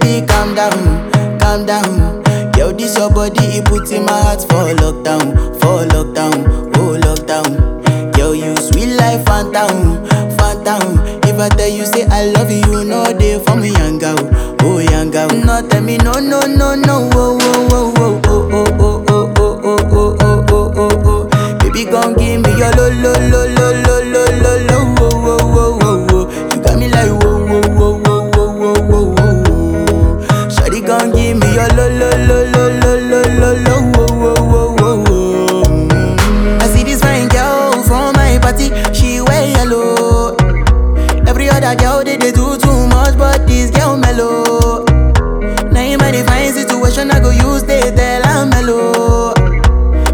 Baby, calm down, calm down. Yo, this your body, it puts in my heart for lockdown, for lockdown, oh lockdown. Yo, you sweet life, Fanta, Fanta. If I tell you say I love you, you know for me, young girl, oh young girl. No, tell me no, no, no, no, oh, oh, oh, oh, oh, they, they do too much, but this girl mellow. Now in my fine situation, I go use they tell I'm mellow.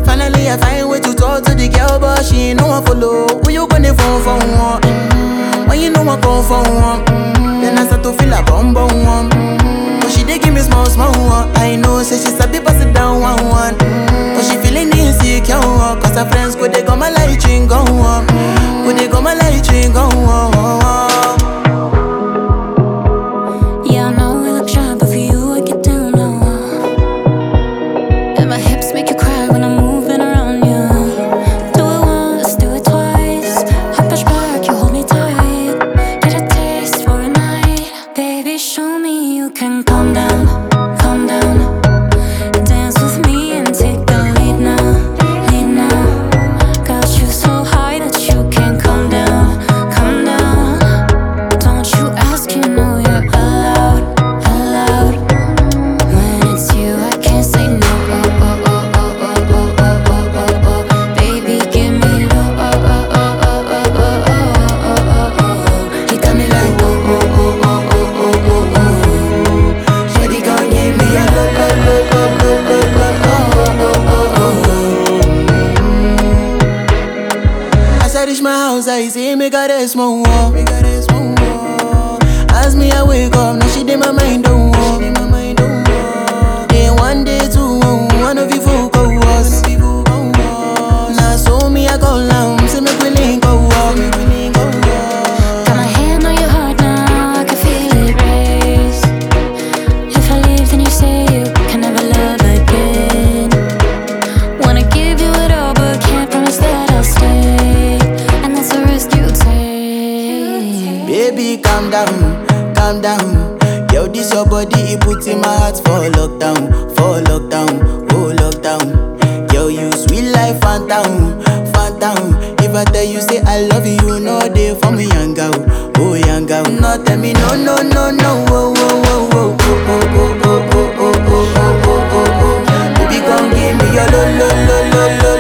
Finally, I find way to talk to the girl, but she no one follow. Who you gonna phone for one? Mm, When you know I come for one, mm, then I start to feel a bum bum one. Mm, But she dey give me small small one. I know, say she sabi pass it down one one. Mm, But she feeling insecure, cause her friends Ești mai house, me got a small smoke down, calm down. Yo, this your body, it puts in my heart for lockdown, for lockdown, oh lockdown. Yo, you sweet life, Fanta, Fanta. If I tell you say I love you, you know they for me, young girl, oh young girl. No, tell me no, no, no, no, oh, oh, oh, oh, oh, oh, oh, oh, oh, oh, oh, oh, oh, oh. Baby, come give me your lo, lo, lo, lo, lo,